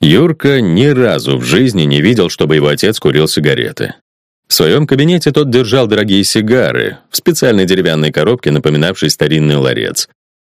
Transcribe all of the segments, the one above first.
Юрка ни разу в жизни не видел, чтобы его отец курил сигареты. В своем кабинете тот держал дорогие сигары в специальной деревянной коробке, напоминавшей старинный ларец.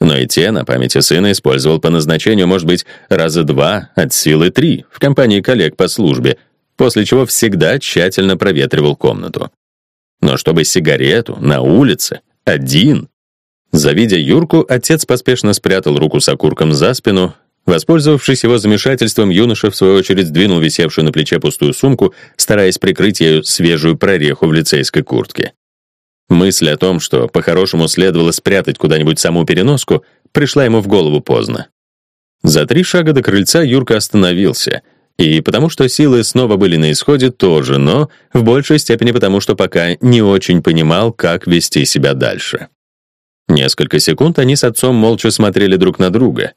Но и те на памяти сына использовал по назначению, может быть, раза два, от силы три, в компании коллег по службе, после чего всегда тщательно проветривал комнату. Но чтобы сигарету на улице, один. Завидя Юрку, отец поспешно спрятал руку с окурком за спину. Воспользовавшись его замешательством, юноша, в свою очередь, сдвинул висевшую на плече пустую сумку, стараясь прикрыть ею свежую прореху в лицейской куртке. Мысль о том, что по-хорошему следовало спрятать куда-нибудь саму переноску, пришла ему в голову поздно. За три шага до крыльца Юрка остановился — и потому что силы снова были на исходе тоже, но в большей степени потому, что пока не очень понимал, как вести себя дальше. Несколько секунд они с отцом молча смотрели друг на друга.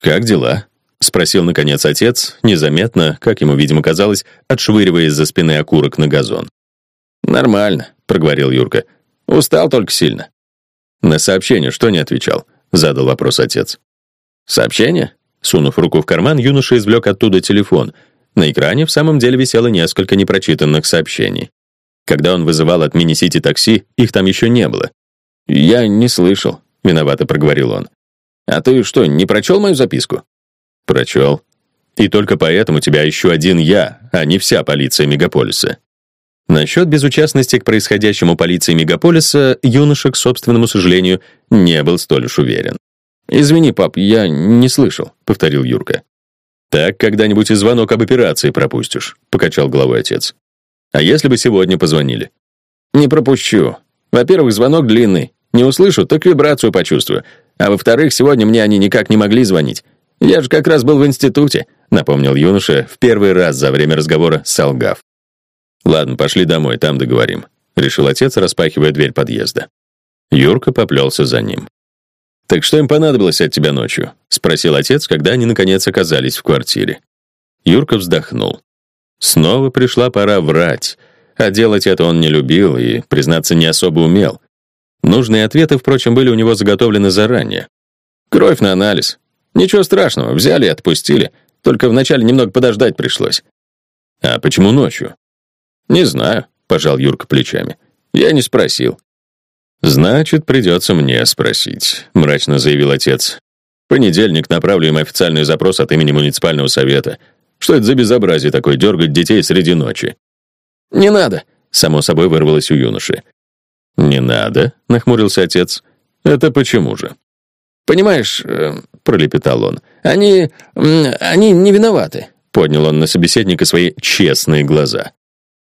«Как дела?» — спросил, наконец, отец, незаметно, как ему, видимо, казалось, отшвыривая из-за спины окурок на газон. «Нормально», — проговорил Юрка. «Устал только сильно». «На сообщение что не отвечал?» — задал вопрос отец. «Сообщение? Сунув руку в карман, юноша извлек оттуда телефон. На экране в самом деле висело несколько непрочитанных сообщений. Когда он вызывал от мини-сити такси, их там еще не было. «Я не слышал», — виновато проговорил он. «А ты что, не прочел мою записку?» «Прочел. И только поэтому у тебя еще один я, а не вся полиция мегаполиса». Насчет безучастности к происходящему полиции мегаполиса юноша, к собственному сожалению, не был столь уж уверен. «Извини, пап, я не слышал», — повторил Юрка. «Так когда-нибудь и звонок об операции пропустишь», — покачал головой отец. «А если бы сегодня позвонили?» «Не пропущу. Во-первых, звонок длинный. Не услышу, так вибрацию почувствую. А во-вторых, сегодня мне они никак не могли звонить. Я же как раз был в институте», — напомнил юноша в первый раз за время разговора солгав. «Ладно, пошли домой, там договорим», — решил отец, распахивая дверь подъезда. Юрка поплелся за ним. «Так что им понадобилось от тебя ночью?» — спросил отец, когда они, наконец, оказались в квартире. Юрка вздохнул. Снова пришла пора врать, а делать это он не любил и, признаться, не особо умел. Нужные ответы, впрочем, были у него заготовлены заранее. «Кровь на анализ. Ничего страшного, взяли и отпустили. Только вначале немного подождать пришлось». «А почему ночью?» «Не знаю», — пожал Юрка плечами. «Я не спросил». «Значит, придется мне спросить», — мрачно заявил отец. «Понедельник направлю им официальный запрос от имени муниципального совета. Что это за безобразие такое, дергать детей среди ночи?» «Не надо», — само собой вырвалось у юноши. «Не надо», — нахмурился отец. «Это почему же?» «Понимаешь», э, — пролепетал он, — «они... они не виноваты», — поднял он на собеседника свои честные глаза.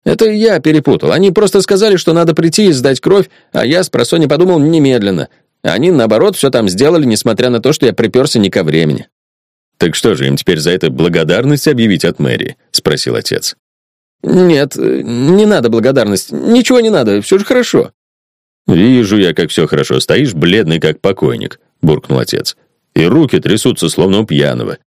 Это я перепутал. Они просто сказали, что надо прийти и сдать кровь, а я с просони подумал немедленно. Они, наоборот, все там сделали, несмотря на то, что я приперся не ко времени. «Так что же, им теперь за это благодарность объявить от мэрии?» — спросил отец. «Нет, не надо благодарность. Ничего не надо, все же хорошо». «Вижу я, как все хорошо. Стоишь бледный, как покойник», — буркнул отец. «И руки трясутся, словно у пьяного».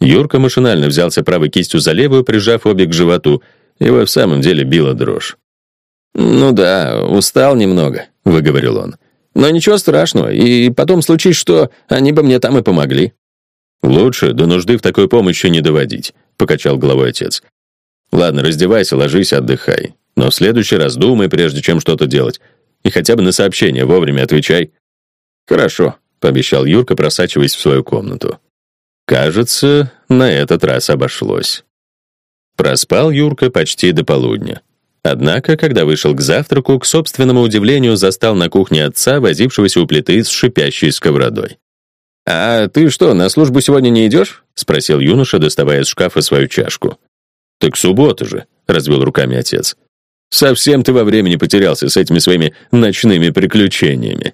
Юрка машинально взялся правой кистью за левую, прижав обе к животу, его в самом деле била дрожь. «Ну да, устал немного», — выговорил он. «Но ничего страшного, и потом случись что, они бы мне там и помогли». «Лучше до нужды в такой помощи не доводить», — покачал головой отец. «Ладно, раздевайся, ложись, отдыхай. Но в следующий раз думай, прежде чем что-то делать. И хотя бы на сообщение вовремя отвечай». «Хорошо», — пообещал Юрка, просачиваясь в свою комнату. Кажется, на этот раз обошлось. Проспал Юрка почти до полудня. Однако, когда вышел к завтраку, к собственному удивлению застал на кухне отца, возившегося у плиты с шипящей сковородой. «А ты что, на службу сегодня не идешь?» — спросил юноша, доставая из шкафа свою чашку. «Так суббота же», — развел руками отец. «Совсем ты во времени потерялся с этими своими ночными приключениями».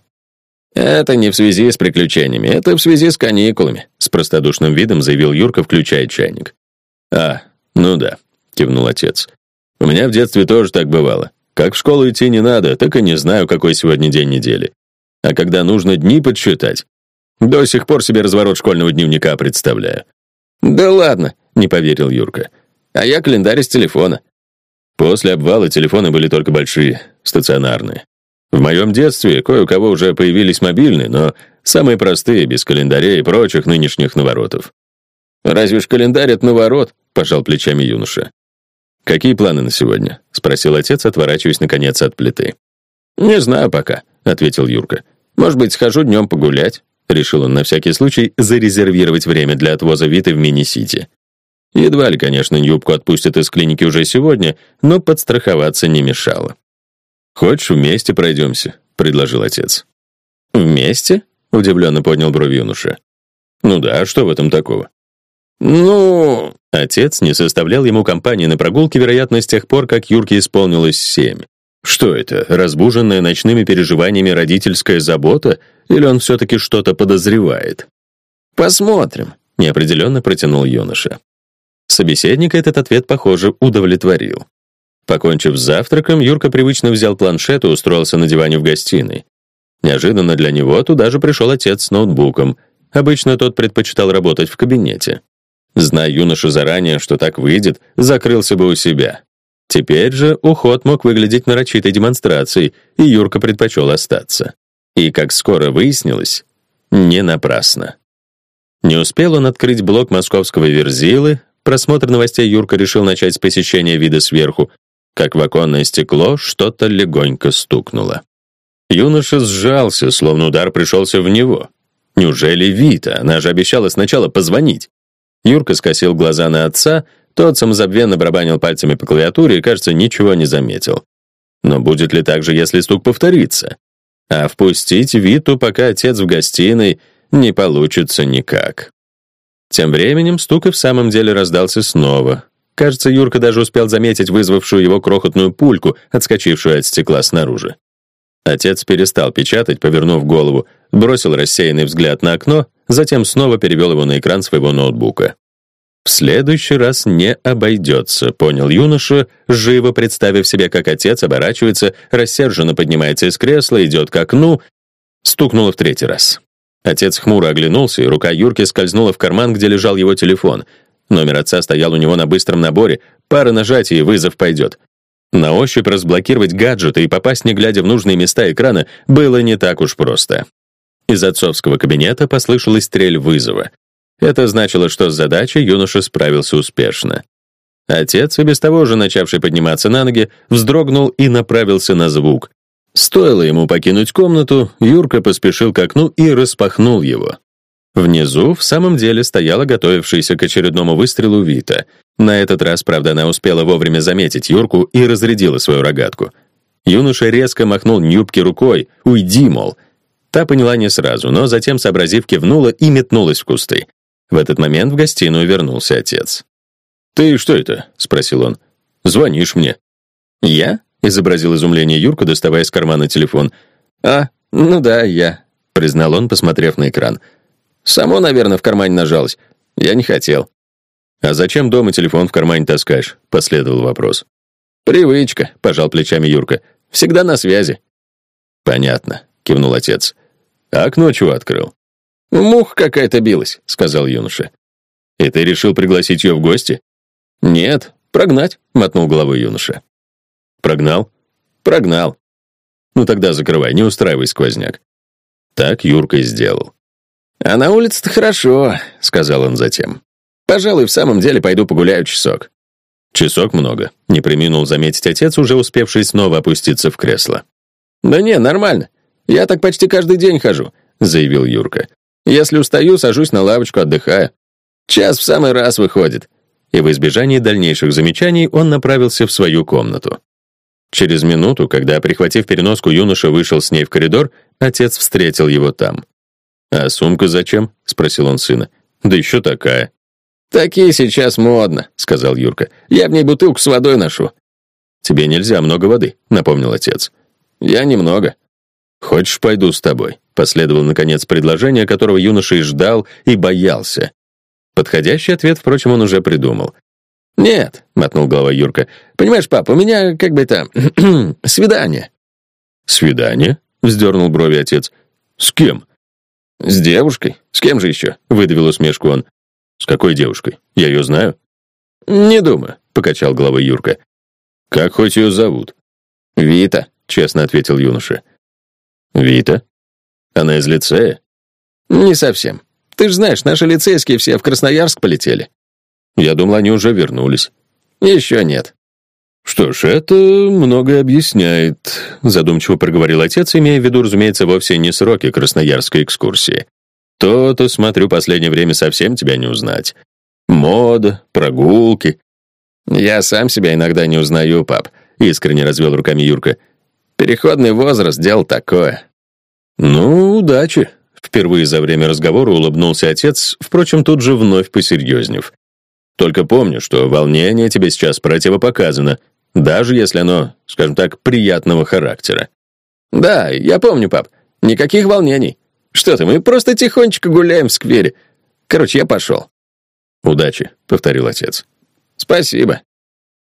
«Это не в связи с приключениями, это в связи с каникулами», — с простодушным видом заявил Юрка, включая чайник. «А, «Ну да», — кивнул отец. «У меня в детстве тоже так бывало. Как в школу идти не надо, так и не знаю, какой сегодня день недели. А когда нужно дни подсчитать, до сих пор себе разворот школьного дневника представляю». «Да ладно», — не поверил Юрка. «А я календарь из телефона». После обвала телефоны были только большие, стационарные. В моем детстве кое у кого уже появились мобильные, но самые простые, без календаря и прочих нынешних наворотов. «Разве ж календарь от наворот?» — пожал плечами юноша. «Какие планы на сегодня?» — спросил отец, отворачиваясь, наконец, от плиты. «Не знаю пока», — ответил Юрка. «Может быть, схожу днем погулять?» Решил он на всякий случай зарезервировать время для отвоза Виты в мини-сити. Едва ли, конечно, юбку отпустят из клиники уже сегодня, но подстраховаться не мешало. «Хочешь, вместе пройдемся?» — предложил отец. «Вместе?» — удивленно поднял бровь юноша. «Ну да, что в этом такого?» «Ну...» Отец не составлял ему компании на прогулке, вероятно, с тех пор, как Юрке исполнилось семь. Что это, разбуженная ночными переживаниями родительская забота, или он все-таки что-то подозревает? «Посмотрим», — неопределенно протянул юноша. Собеседника этот ответ, похоже, удовлетворил. Покончив с завтраком, Юрка привычно взял планшет и устроился на диване в гостиной. Неожиданно для него туда же пришел отец с ноутбуком. Обычно тот предпочитал работать в кабинете. Зная юноша заранее, что так выйдет, закрылся бы у себя. Теперь же уход мог выглядеть нарочитой демонстрацией, и Юрка предпочел остаться. И, как скоро выяснилось, не напрасно. Не успел он открыть блок московского Верзилы, просмотр новостей Юрка решил начать с посещения вида сверху, как в оконное стекло что-то легонько стукнуло. Юноша сжался, словно удар пришелся в него. Неужели Вита? Она же обещала сначала позвонить. Юрка скосил глаза на отца, тот самозабвенно барабанил пальцами по клавиатуре и, кажется, ничего не заметил. Но будет ли так же, если стук повторится? А впустить Виту, пока отец в гостиной, не получится никак. Тем временем стук и в самом деле раздался снова. Кажется, Юрка даже успел заметить вызвавшую его крохотную пульку, отскочившую от стекла снаружи. Отец перестал печатать, повернув голову, бросил рассеянный взгляд на окно, затем снова перевел его на экран своего ноутбука. В следующий раз не обойдется, понял юноша, живо представив себе, как отец оборачивается, рассерженно поднимается из кресла, идет к окну. Стукнуло в третий раз. Отец хмуро оглянулся, и рука Юрки скользнула в карман, где лежал его телефон. Номер отца стоял у него на быстром наборе, пара нажатий, и вызов пойдет. На ощупь разблокировать гаджеты и попасть, не глядя в нужные места экрана, было не так уж просто. Из отцовского кабинета послышалась стрель вызова. Это значило, что с задачей юноша справился успешно. Отец, и без того же начавший подниматься на ноги, вздрогнул и направился на звук. Стоило ему покинуть комнату, Юрка поспешил к окну и распахнул его. Внизу в самом деле стояла готовившаяся к очередному выстрелу Вита. На этот раз, правда, она успела вовремя заметить Юрку и разрядила свою рогатку. Юноша резко махнул Нюбке рукой «Уйди, мол». Та поняла не сразу, но затем, сообразив, кивнула и метнулась в кусты. В этот момент в гостиную вернулся отец. «Ты что это?» — спросил он. «Звонишь мне». «Я?» — изобразил изумление Юрка, доставая из кармана телефон. «А, ну да, я», — признал он, посмотрев на экран. «Само, наверное, в кармане нажалось. Я не хотел». «А зачем дома телефон в кармане таскаешь?» — последовал вопрос. «Привычка», — пожал плечами Юрка. «Всегда на связи». «Понятно», — кивнул отец. «А окно чего открыл?» «Мух какая-то билась», — сказал юноша. «И ты решил пригласить ее в гости?» «Нет, прогнать», — мотнул головой юноша. «Прогнал?» «Прогнал». «Ну тогда закрывай, не устраивай сквозняк». Так Юрка и сделал. «А на улице-то хорошо», — сказал он затем. «Пожалуй, в самом деле пойду погуляю часок». «Часок много», — не приминул заметить отец, уже успевший снова опуститься в кресло. «Да не, нормально. Я так почти каждый день хожу», — заявил Юрка. Если устаю, сажусь на лавочку, отдыхаю. Час в самый раз выходит. И в избежании дальнейших замечаний он направился в свою комнату. Через минуту, когда, прихватив переноску, юноша вышел с ней в коридор, отец встретил его там. «А сумка зачем?» — спросил он сына. «Да еще такая». «Такие сейчас модно», — сказал Юрка. «Я в ней бутылку с водой ношу». «Тебе нельзя много воды», — напомнил отец. «Я немного». «Хочешь, пойду с тобой?» Последовал, наконец, предложение, которого юноша и ждал, и боялся. Подходящий ответ, впрочем, он уже придумал. «Нет», — мотнул головой Юрка. «Понимаешь, пап, у меня, как бы это, свидание». «Свидание?» — вздернул брови отец. «С кем?» «С девушкой. С кем же еще?» — выдавил усмешку он. «С какой девушкой? Я ее знаю?» «Не думаю», — покачал головой Юрка. «Как хоть ее зовут?» «Вита», — честно ответил юноша. «Вита?» Она из лицея? Не совсем. Ты же знаешь, наши лицейские все в Красноярск полетели». «Я думал, они уже вернулись». «Еще нет». «Что ж, это многое объясняет», — задумчиво проговорил отец, имея в виду, разумеется, вовсе не сроки красноярской экскурсии. «То-то, смотрю, последнее время совсем тебя не узнать. Мода, прогулки». «Я сам себя иногда не узнаю, пап», — искренне развел руками Юрка. «Переходный возраст — дело такое». «Ну, удачи», — впервые за время разговора улыбнулся отец, впрочем, тут же вновь посерьезнев. «Только помню, что волнение тебе сейчас противопоказано, даже если оно, скажем так, приятного характера». «Да, я помню, пап. Никаких волнений. Что ты, мы просто тихонечко гуляем в сквере. Короче, я пошел». «Удачи», — повторил отец. «Спасибо».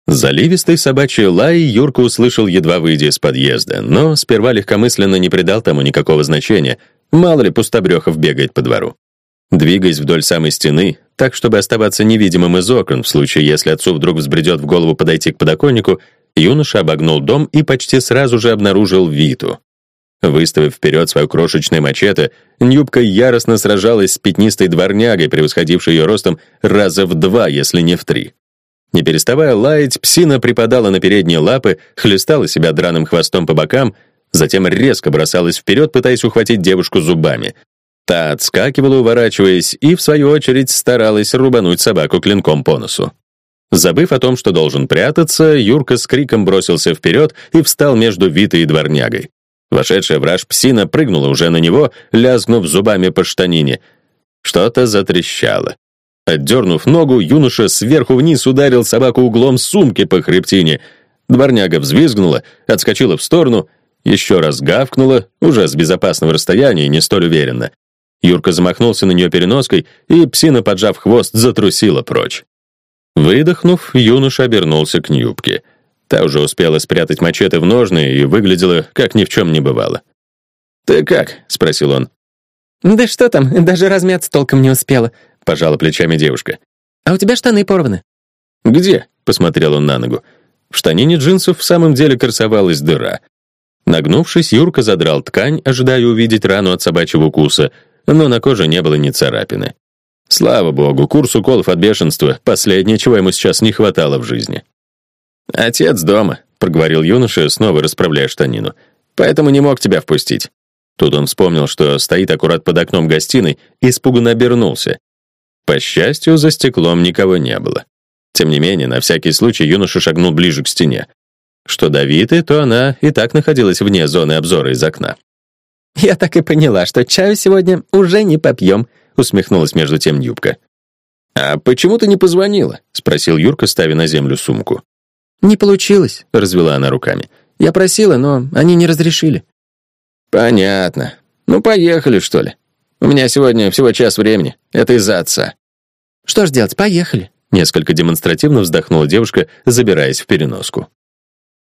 Заливистый собачий лай Юрка услышал, едва выйдя из подъезда, но сперва легкомысленно не придал тому никакого значения, мало ли пустобрехов бегает по двору. Двигаясь вдоль самой стены, так, чтобы оставаться невидимым из окон, в случае, если отцу вдруг взбредет в голову подойти к подоконнику, юноша обогнул дом и почти сразу же обнаружил Виту. Выставив вперед свое крошечное мачете, Нюбка яростно сражалась с пятнистой дворнягой, превосходившей ее ростом раза в два, если не в три. Не переставая лаять, псина припадала на передние лапы, хлестала себя драным хвостом по бокам, затем резко бросалась вперед, пытаясь ухватить девушку зубами. Та отскакивала, уворачиваясь, и, в свою очередь, старалась рубануть собаку клинком по носу. Забыв о том, что должен прятаться, Юрка с криком бросился вперед и встал между Витой и дворнягой. Вошедшая враж псина прыгнула уже на него, лязгнув зубами по штанине. Что-то затрещало. Отдернув ногу, юноша сверху вниз ударил собаку углом сумки по хребтине. Дворняга взвизгнула, отскочила в сторону, еще раз гавкнула, уже с безопасного расстояния, не столь уверенно. Юрка замахнулся на нее переноской, и псина, поджав хвост, затрусила прочь. Выдохнув, юноша обернулся к Нюбке. Та уже успела спрятать мачете в ножны и выглядела, как ни в чем не бывало. «Ты как?» — спросил он. «Да что там, даже размяться толком не успела», — пожала плечами девушка. «А у тебя штаны порваны». «Где?» — посмотрел он на ногу. В штанине джинсов в самом деле красовалась дыра. Нагнувшись, Юрка задрал ткань, ожидая увидеть рану от собачьего укуса, но на коже не было ни царапины. Слава богу, курс уколов от бешенства — последнее, чего ему сейчас не хватало в жизни. «Отец дома», — проговорил юноша, снова расправляя штанину. «Поэтому не мог тебя впустить». Тут он вспомнил, что стоит аккурат под окном гостиной, и испуганно обернулся. По счастью, за стеклом никого не было. Тем не менее, на всякий случай юноша шагнул ближе к стене. Что до Виты, то она и так находилась вне зоны обзора из окна. «Я так и поняла, что чаю сегодня уже не попьем», усмехнулась между тем Юбка. «А почему ты не позвонила?» — спросил Юрка, ставя на землю сумку. «Не получилось», — развела она руками. «Я просила, но они не разрешили». «Понятно. Ну, поехали, что ли. У меня сегодня всего час времени. Это из-за отца». «Что ж делать, поехали». Несколько демонстративно вздохнула девушка, забираясь в переноску.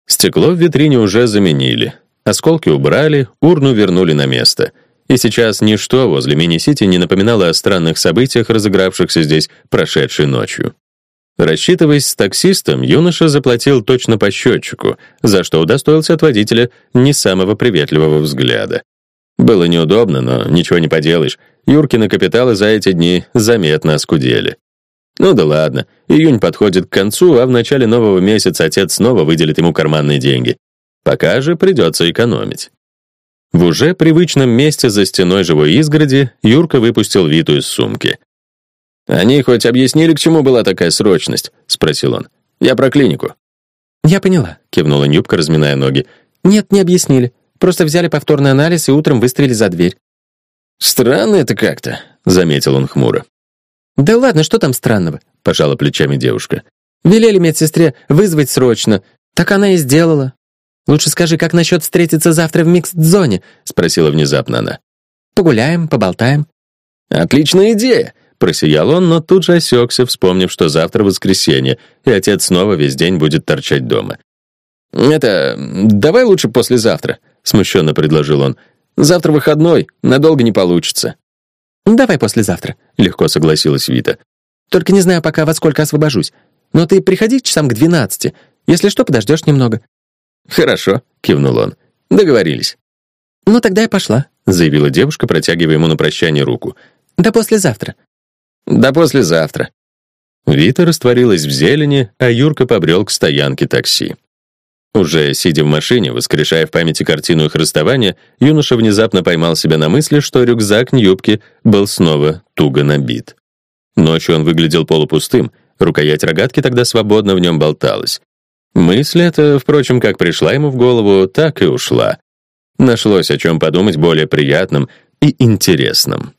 Стекло в витрине уже заменили. Осколки убрали, урну вернули на место. И сейчас ничто возле мини-сити не напоминало о странных событиях, разыгравшихся здесь прошедшей ночью. Рассчитываясь с таксистом, юноша заплатил точно по счетчику, за что удостоился от водителя не самого приветливого взгляда. Было неудобно, но ничего не поделаешь. Юркины капиталы за эти дни заметно оскудели. Ну да ладно, июнь подходит к концу, а в начале нового месяца отец снова выделит ему карманные деньги. Пока же придется экономить. В уже привычном месте за стеной живой изгороди Юрка выпустил Виту из сумки. «Они хоть объяснили, к чему была такая срочность?» — спросил он. «Я про клинику». «Я поняла», — кивнула Нюбка, разминая ноги. «Нет, не объяснили. Просто взяли повторный анализ и утром выставили за дверь». «Странно это как-то», — заметил он хмуро. «Да ладно, что там странного?» — пожала плечами девушка. «Велели медсестре вызвать срочно. Так она и сделала. Лучше скажи, как насчет встретиться завтра в микс-зоне?» — спросила внезапно она. «Погуляем, поболтаем». «Отличная идея!» — просиял он, но тут же осекся, вспомнив, что завтра воскресенье, и отец снова весь день будет торчать дома. «Это... давай лучше послезавтра», — смущенно предложил он. «Завтра выходной, надолго не получится». «Давай послезавтра», — легко согласилась Вита. «Только не знаю пока, во сколько освобожусь. Но ты приходи часам к двенадцати. Если что, подождешь немного». «Хорошо», — кивнул он. «Договорились». «Ну, тогда я пошла», — заявила девушка, протягивая ему на прощание руку. «До послезавтра». «До послезавтра». Вита растворилась в зелени, а Юрка побрел к стоянке такси. Уже сидя в машине, воскрешая в памяти картину их расставания, юноша внезапно поймал себя на мысли, что рюкзак Ньюбки был снова туго набит. Ночью он выглядел полупустым, рукоять рогатки тогда свободно в нем болталась. Мысль эта, впрочем, как пришла ему в голову, так и ушла. Нашлось о чем подумать более приятным и интересным.